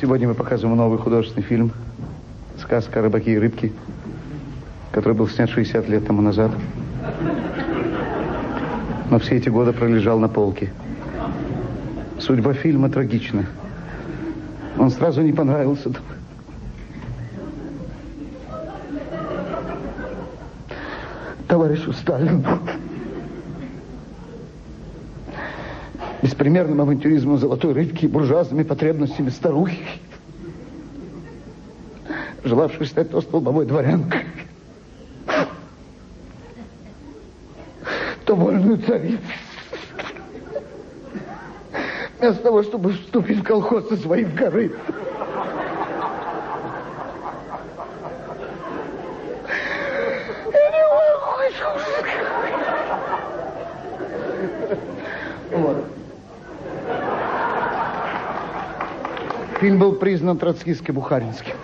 Сегодня мы показываем новый художественный фильм «Сказка о рыбаке и рыбке», который был снят 60 лет тому назад. Но все эти годы пролежал на полке. Судьба фильма трагична. Он сразу не понравился. Товарищу Сталину. Беспримерным авантюризмом золотой рыбки буржуазными потребностями старухи, желавшей стать то столбовой дворянкой, то вольную царицей. Вместо того, чтобы вступить в колхоз со своим корытом. Вот. Фильм был признан троцкистско-бухаринским.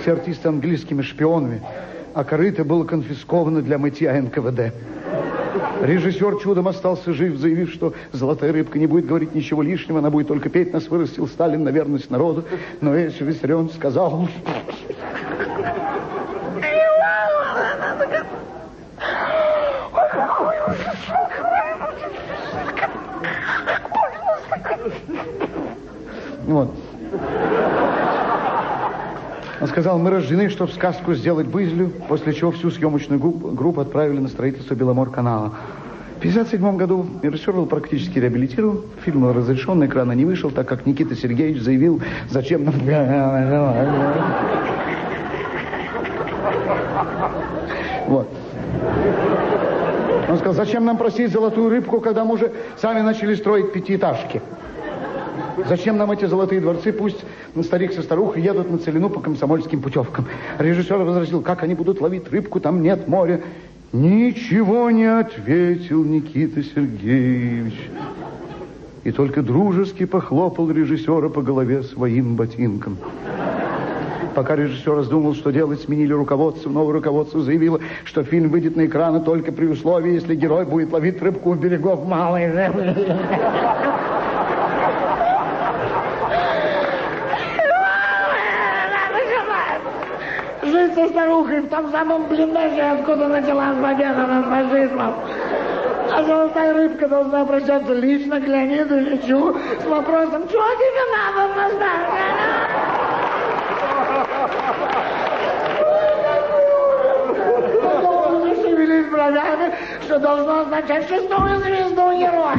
Все артисты английскими шпионами, а корыто было конфисковано для мытья НКВД. Режиссер чудом остался жив, заявив, что «Золотая рыбка» не будет говорить ничего лишнего, она будет только петь, нас вырастил Сталин на верность народу. Но Эсси Виссарион сказал... Вот. Он сказал, мы рождены, чтобы сказку сделать бызлю, после чего всю съемочную группу отправили на строительство Беломор-канала. В 1957 году режиссер был практически реабилитирован. Фильм был разрешен, на экрана не вышел, так как Никита Сергеевич заявил, зачем нам... Вот. Он сказал, зачем нам просить золотую рыбку, когда мы уже сами начали строить пятиэтажки? Зачем нам эти золотые дворцы? Пусть старик со старухой едут на целину по комсомольским путевкам. Режиссер возразил, как они будут ловить рыбку, там нет моря. Ничего не ответил Никита Сергеевич. И только дружески похлопал режиссера по голове своим ботинком. Пока режиссер раздумывал, что делать, сменили руководство. Новое руководство заявило, что фильм выйдет на экраны только при условии, если герой будет ловить рыбку у берегов Малой Со старухой в том самом блиндаже, откуда началась победа над фашизмом. А золотая рыбка должна обращаться лично к Леониду Ильичу с вопросом, что тебе надо, Настасья? шевелить бровями, что должно означать шестую звезду героя.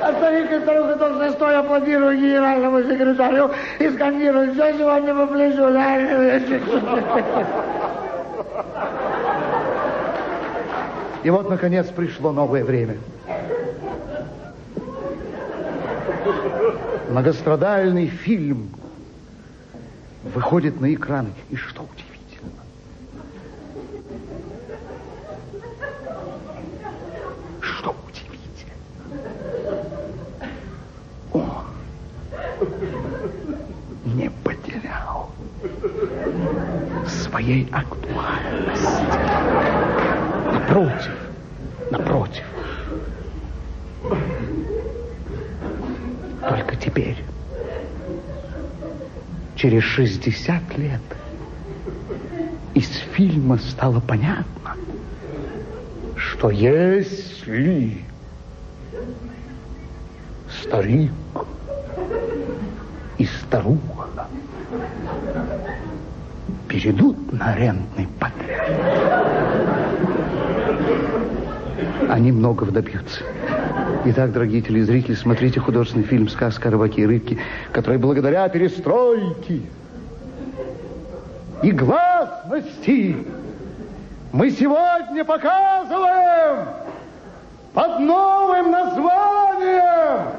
А старик и старуха должны стоя аплодировать генеральному секретарю и скандировать все сегодня по плечу. И вот, наконец, пришло новое время. Многострадальный фильм выходит на экраны. И что удивительно? Что удивительно? Он не потерял своей актуальности. Напротив, напротив. Только теперь, через 60 лет, из фильма стало понятно, что если старик и старуха перейдут на арендный подряд, они многого добьются. Итак, дорогие телезрители, смотрите художественный фильм «Сказка о рыбаке и рыбке», который благодаря перестройке и гласности мы сегодня показываем под новым названием